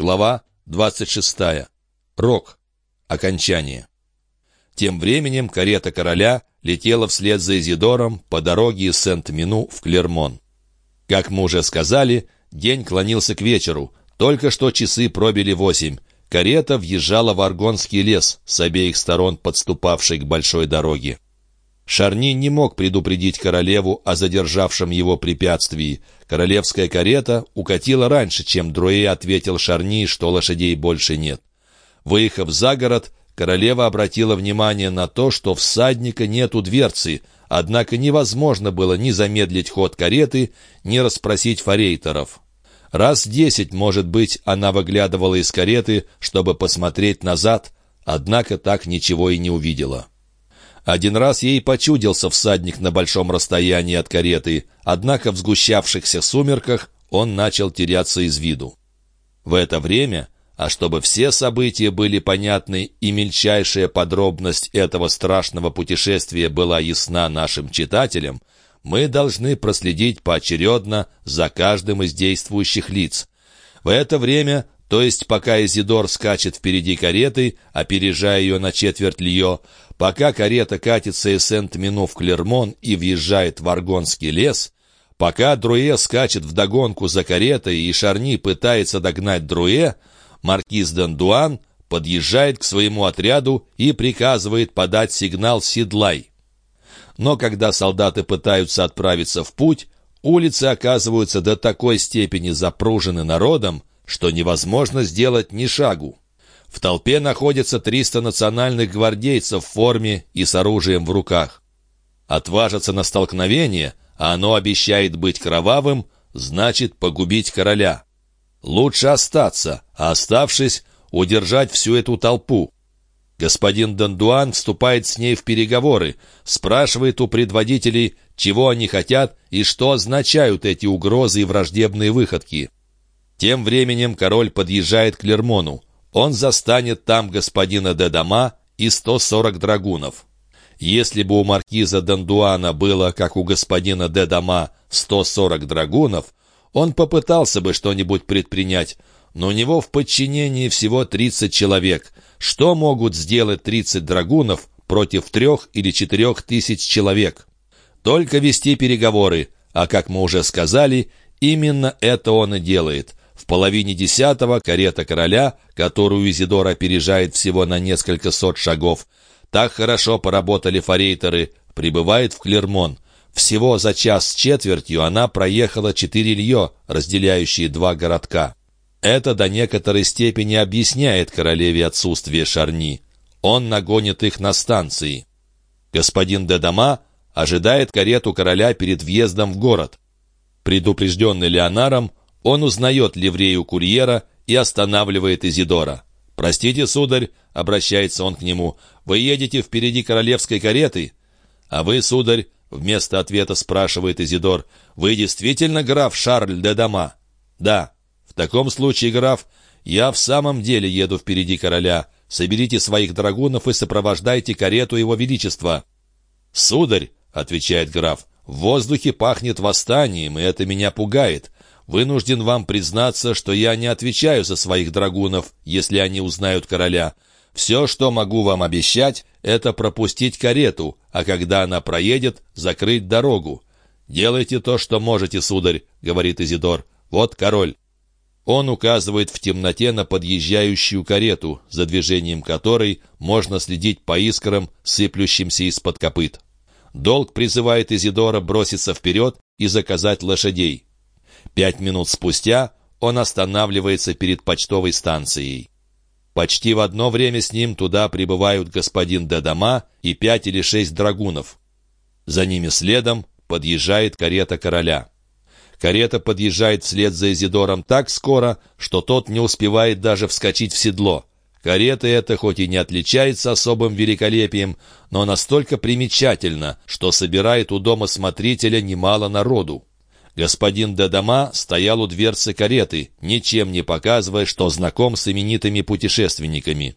Глава 26. Рок. Окончание. Тем временем карета короля летела вслед за Изидором по дороге из Сент-Мину в Клермон. Как мы уже сказали, день клонился к вечеру. Только что часы пробили восемь. Карета въезжала в Аргонский лес, с обеих сторон подступавшей к большой дороге. Шарни не мог предупредить королеву о задержавшем его препятствии. Королевская карета укатила раньше, чем Друэ ответил Шарни, что лошадей больше нет. Выехав за город, королева обратила внимание на то, что всадника нет у дверцы, однако невозможно было ни замедлить ход кареты, ни расспросить форейтеров. Раз десять, может быть, она выглядывала из кареты, чтобы посмотреть назад, однако так ничего и не увидела. Один раз ей почудился всадник на большом расстоянии от кареты, однако в сгущавшихся сумерках он начал теряться из виду. В это время, а чтобы все события были понятны и мельчайшая подробность этого страшного путешествия была ясна нашим читателям, мы должны проследить поочередно за каждым из действующих лиц. В это время то есть пока Изидор скачет впереди кареты, опережая ее на четверть лье, пока карета катится из Сент-Мину в Клермон и въезжает в Аргонский лес, пока Друэ скачет вдогонку за каретой и Шарни пытается догнать Друэ, маркиз Дандуан подъезжает к своему отряду и приказывает подать сигнал «Седлай». Но когда солдаты пытаются отправиться в путь, улицы оказываются до такой степени запружены народом, что невозможно сделать ни шагу. В толпе находятся 300 национальных гвардейцев в форме и с оружием в руках. Отважиться на столкновение, а оно обещает быть кровавым, значит погубить короля. Лучше остаться, а оставшись, удержать всю эту толпу. Господин Дандуан вступает с ней в переговоры, спрашивает у предводителей, чего они хотят и что означают эти угрозы и враждебные выходки. Тем временем король подъезжает к Лермону. Он застанет там господина Дедама и 140 драгунов. Если бы у маркиза Дандуана было, как у господина Дедама, 140 драгунов, он попытался бы что-нибудь предпринять, но у него в подчинении всего 30 человек. Что могут сделать 30 драгунов против трех или четырех тысяч человек? Только вести переговоры, а, как мы уже сказали, именно это он и делает. В половине десятого карета короля, которую Изидор опережает всего на несколько сот шагов, так хорошо поработали форейтеры, прибывает в Клермон. Всего за час с четвертью она проехала четыре лье, разделяющие два городка. Это до некоторой степени объясняет королеве отсутствие Шарни. Он нагонит их на станции. Господин Дедама ожидает карету короля перед въездом в город. Предупрежденный Леонаром, он узнает ливрею курьера и останавливает Изидора. «Простите, сударь», — обращается он к нему, — «вы едете впереди королевской кареты?» «А вы, сударь», — вместо ответа спрашивает Изидор, — «вы действительно граф Шарль де Дома?» «Да». «В таком случае, граф, я в самом деле еду впереди короля. Соберите своих драгунов и сопровождайте карету его величества». «Сударь», — отвечает граф, — «в воздухе пахнет восстанием, и это меня пугает. Вынужден вам признаться, что я не отвечаю за своих драгунов, если они узнают короля. Все, что могу вам обещать, это пропустить карету, а когда она проедет, закрыть дорогу. «Делайте то, что можете, сударь», — говорит Изидор. «Вот король». Он указывает в темноте на подъезжающую карету, за движением которой можно следить по искрам, сыплющимся из-под копыт. Долг призывает Изидора броситься вперед и заказать лошадей. Пять минут спустя он останавливается перед почтовой станцией. Почти в одно время с ним туда прибывают господин Дедама и пять или шесть драгунов. За ними следом подъезжает карета короля. Карета подъезжает вслед за Изидором так скоро, что тот не успевает даже вскочить в седло. Карета эта хоть и не отличается особым великолепием, но настолько примечательна, что собирает у дома смотрителя немало народу. Господин Дедама стоял у дверцы кареты, ничем не показывая, что знаком с именитыми путешественниками.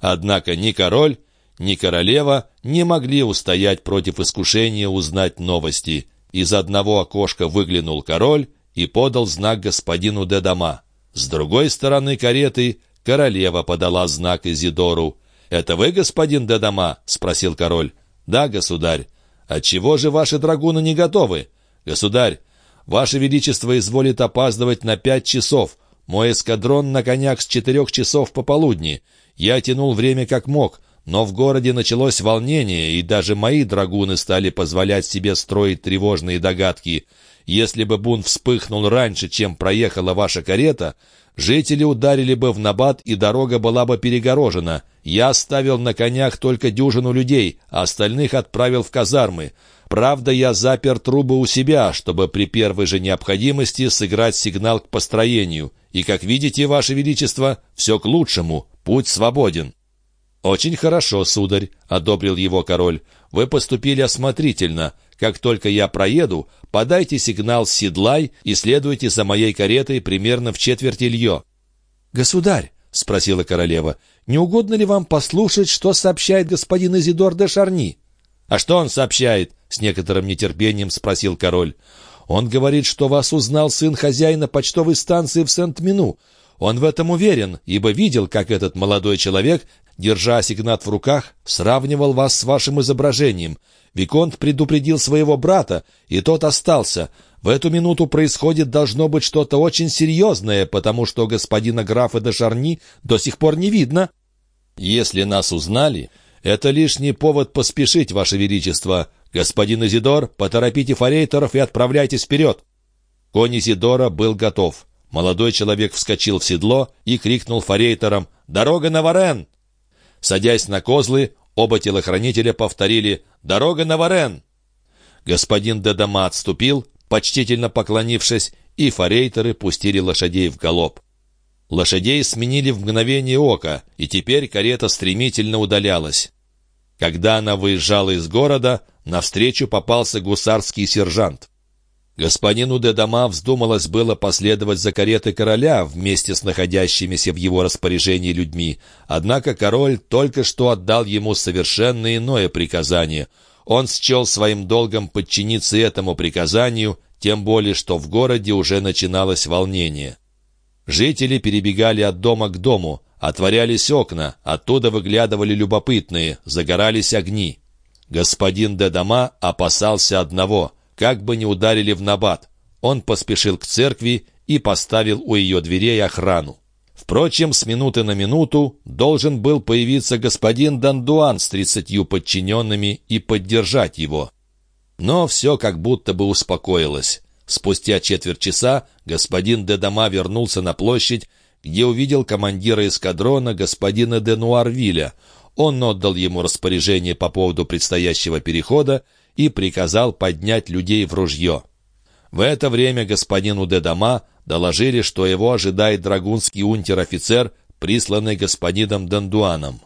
Однако ни король, ни королева не могли устоять против искушения узнать новости. Из одного окошка выглянул король и подал знак господину Дедама. С другой стороны кареты королева подала знак Изидору. «Это вы, господин Дедама?» — спросил король. «Да, государь». «Отчего же ваши драгуны не готовы?» «Государь, ваше величество изволит опаздывать на пять часов. Мой эскадрон на конях с четырех часов пополудни. Я тянул время как мог, но в городе началось волнение, и даже мои драгуны стали позволять себе строить тревожные догадки. Если бы бунт вспыхнул раньше, чем проехала ваша карета, жители ударили бы в набат, и дорога была бы перегорожена. Я оставил на конях только дюжину людей, а остальных отправил в казармы. Правда, я запер трубы у себя, чтобы при первой же необходимости сыграть сигнал к построению. И, как видите, Ваше Величество, все к лучшему, путь свободен». «Очень хорошо, сударь», — одобрил его король. «Вы поступили осмотрительно. Как только я проеду, подайте сигнал «Седлай» и следуйте за моей каретой примерно в четверти лье». «Государь», — спросила королева, — «не угодно ли вам послушать, что сообщает господин Изидор де Шарни?» «А что он сообщает?» — с некоторым нетерпением спросил король. «Он говорит, что вас узнал сын хозяина почтовой станции в Сент-Мину. Он в этом уверен, ибо видел, как этот молодой человек держа сигнат в руках, сравнивал вас с вашим изображением. Виконт предупредил своего брата, и тот остался. В эту минуту происходит должно быть что-то очень серьезное, потому что господина графа де Шарни до сих пор не видно. Если нас узнали, это лишний повод поспешить, ваше величество. Господин Изидор, поторопите форейтеров и отправляйтесь вперед. Конь Изидора был готов. Молодой человек вскочил в седло и крикнул форейтерам «Дорога на Варен!» Садясь на козлы, оба телохранителя повторили «Дорога на Варен!». Господин Дедама отступил, почтительно поклонившись, и форейтеры пустили лошадей в галоп. Лошадей сменили в мгновение ока, и теперь карета стремительно удалялась. Когда она выезжала из города, навстречу попался гусарский сержант. Господину де Дома вздумалось было последовать за каретой короля вместе с находящимися в его распоряжении людьми, однако король только что отдал ему совершенно иное приказание. Он счел своим долгом подчиниться этому приказанию, тем более что в городе уже начиналось волнение. Жители перебегали от дома к дому, отворялись окна, оттуда выглядывали любопытные, загорались огни. Господин де Дома опасался одного — как бы не ударили в набат. Он поспешил к церкви и поставил у ее дверей охрану. Впрочем, с минуты на минуту должен был появиться господин Дандуан с тридцатью подчиненными и поддержать его. Но все как будто бы успокоилось. Спустя четверть часа господин Дедама вернулся на площадь, где увидел командира эскадрона господина де Нуарвиля. Он отдал ему распоряжение по поводу предстоящего перехода и приказал поднять людей в ружье. В это время господину Дедама доложили, что его ожидает драгунский унтер-офицер, присланный господином Дандуаном.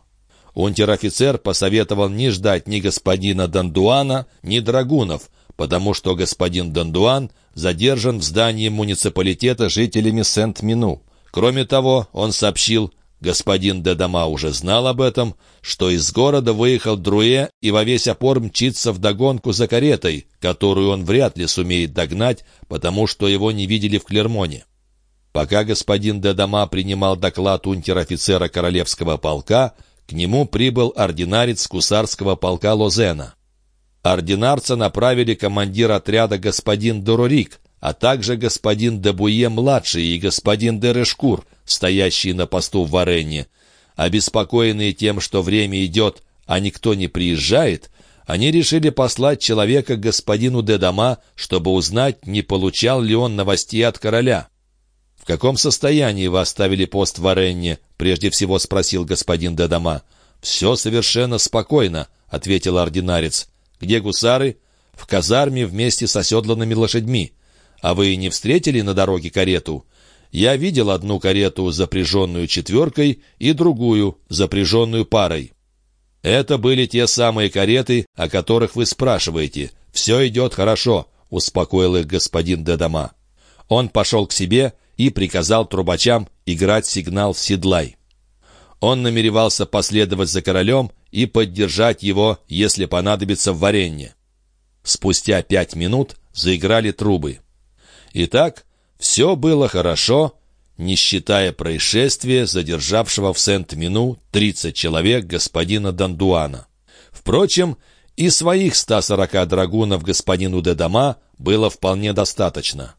Унтер-офицер посоветовал не ждать ни господина Дандуана, ни драгунов, потому что господин Дандуан задержан в здании муниципалитета жителями Сент-Мину. Кроме того, он сообщил, Господин Дедама уже знал об этом, что из города выехал Друэ и во весь опор мчится вдогонку за каретой, которую он вряд ли сумеет догнать, потому что его не видели в Клермоне. Пока господин Дедама принимал доклад унтер-офицера королевского полка, к нему прибыл ординарец кусарского полка Лозена. Ординарца направили командир отряда господин Дорорик, а также господин Дебуе-младший и господин Дерешкур, стоящие на посту в Варенне. Обеспокоенные тем, что время идет, а никто не приезжает, они решили послать человека к господину Дедама, чтобы узнать, не получал ли он новостей от короля. «В каком состоянии вы оставили пост в Варенне?» — прежде всего спросил господин Дедама. «Все совершенно спокойно», — ответил ординарец. «Где гусары?» «В казарме вместе с оседланными лошадьми». А вы не встретили на дороге карету? Я видел одну карету, запряженную четверкой, и другую, запряженную парой. Это были те самые кареты, о которых вы спрашиваете. Все идет хорошо, успокоил их господин Дедама. Он пошел к себе и приказал трубачам играть сигнал седлай. Он намеревался последовать за королем и поддержать его, если понадобится в варенье. Спустя пять минут заиграли трубы. Итак, все было хорошо, не считая происшествия, задержавшего в Сент-Мину 30 человек господина Дандуана. Впрочем, и своих 140 драгунов господину Дедама было вполне достаточно.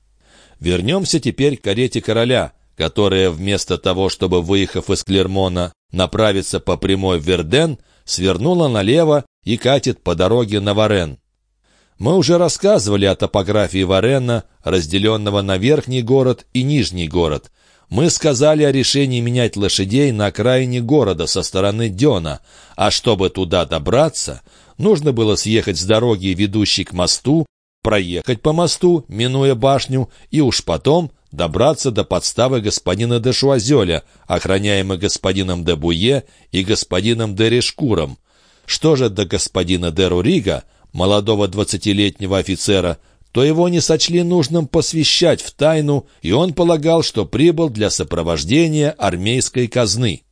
Вернемся теперь к карете короля, которая вместо того, чтобы, выехав из Клермона, направиться по прямой в Верден, свернула налево и катит по дороге на Варен. Мы уже рассказывали о топографии Варена, разделенного на верхний город и нижний город. Мы сказали о решении менять лошадей на окраине города со стороны Дёна, а чтобы туда добраться, нужно было съехать с дороги, ведущей к мосту, проехать по мосту, минуя башню, и уж потом добраться до подставы господина де Шуазеля, охраняемой господином де Буе и господином де Решкуром. Что же до господина де Рурига, молодого двадцатилетнего офицера, то его не сочли нужным посвящать в тайну, и он полагал, что прибыл для сопровождения армейской казны.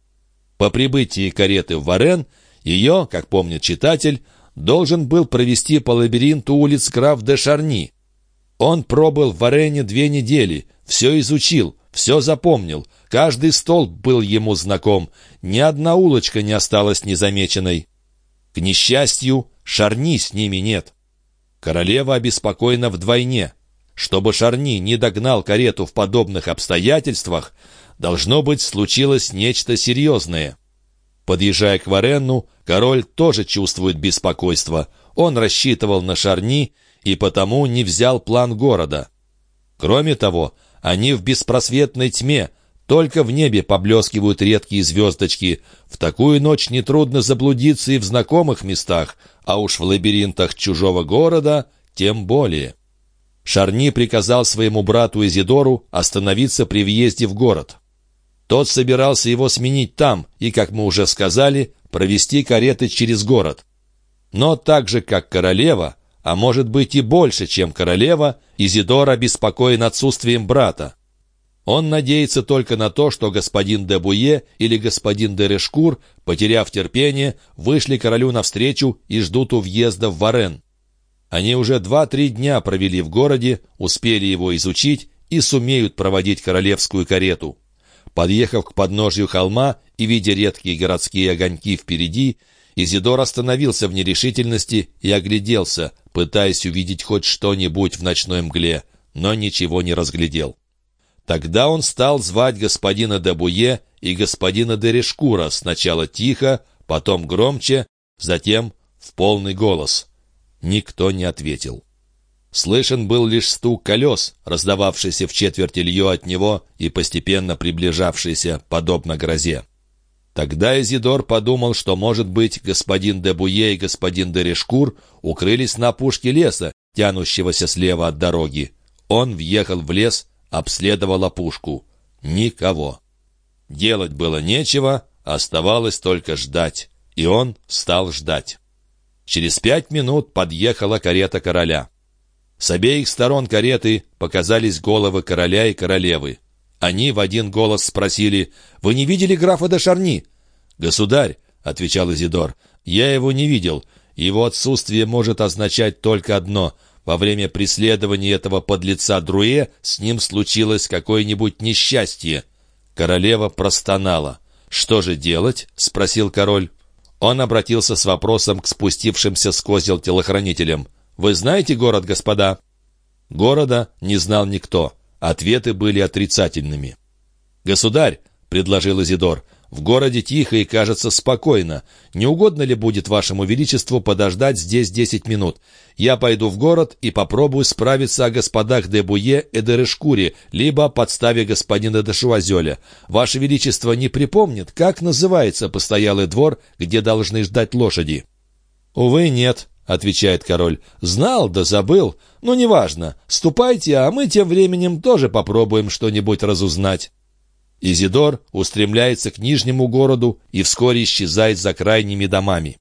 По прибытии кареты в Варен, ее, как помнит читатель, должен был провести по лабиринту улиц граф де Шарни. Он пробыл в Варене две недели, все изучил, все запомнил, каждый столб был ему знаком, ни одна улочка не осталась незамеченной. К несчастью, Шарни с ними нет. Королева обеспокоена вдвойне. Чтобы Шарни не догнал карету в подобных обстоятельствах, должно быть, случилось нечто серьезное. Подъезжая к Варенну, король тоже чувствует беспокойство. Он рассчитывал на Шарни и потому не взял план города. Кроме того, они в беспросветной тьме, только в небе поблескивают редкие звездочки. В такую ночь нетрудно заблудиться и в знакомых местах, а уж в лабиринтах чужого города тем более. Шарни приказал своему брату Изидору остановиться при въезде в город. Тот собирался его сменить там и, как мы уже сказали, провести кареты через город. Но так же, как королева, а может быть и больше, чем королева, Изидор обеспокоен отсутствием брата. Он надеется только на то, что господин де Буе или господин де Решкур, потеряв терпение, вышли королю навстречу и ждут у въезда в Варен. Они уже два-три дня провели в городе, успели его изучить и сумеют проводить королевскую карету. Подъехав к подножью холма и видя редкие городские огоньки впереди, Изидор остановился в нерешительности и огляделся, пытаясь увидеть хоть что-нибудь в ночной мгле, но ничего не разглядел. Тогда он стал звать господина Дебуе и господина Дерешкура сначала тихо, потом громче, затем в полный голос. Никто не ответил. Слышен был лишь стук колес, раздававшийся в четверти лью от него и постепенно приближавшийся, подобно грозе. Тогда Изидор подумал, что, может быть, господин де Буе и господин де Решкур укрылись на опушке леса, тянущегося слева от дороги. Он въехал в лес, обследовал опушку. Никого. Делать было нечего, оставалось только ждать. И он стал ждать. Через пять минут подъехала карета короля. С обеих сторон кареты показались головы короля и королевы. Они в один голос спросили, «Вы не видели графа де Шарни?» «Государь», — отвечал Изидор, — «я его не видел. Его отсутствие может означать только одно. Во время преследования этого подлеца Друэ с ним случилось какое-нибудь несчастье». Королева простонала. «Что же делать?» — спросил король. Он обратился с вопросом к спустившимся с козел телохранителям. Вы знаете город, господа?» Города не знал никто. Ответы были отрицательными. «Государь», — предложил Изидор, — «в городе тихо и, кажется, спокойно. Не угодно ли будет вашему величеству подождать здесь десять минут? Я пойду в город и попробую справиться о господах де Буе и де Решкуре, либо о подставе господина де Шуазеля. Ваше величество не припомнит, как называется постоялый двор, где должны ждать лошади?» «Увы, нет», — отвечает король. «Знал, да забыл. Ну, неважно. Ступайте, а мы тем временем тоже попробуем что-нибудь разузнать». Изидор устремляется к нижнему городу и вскоре исчезает за крайними домами.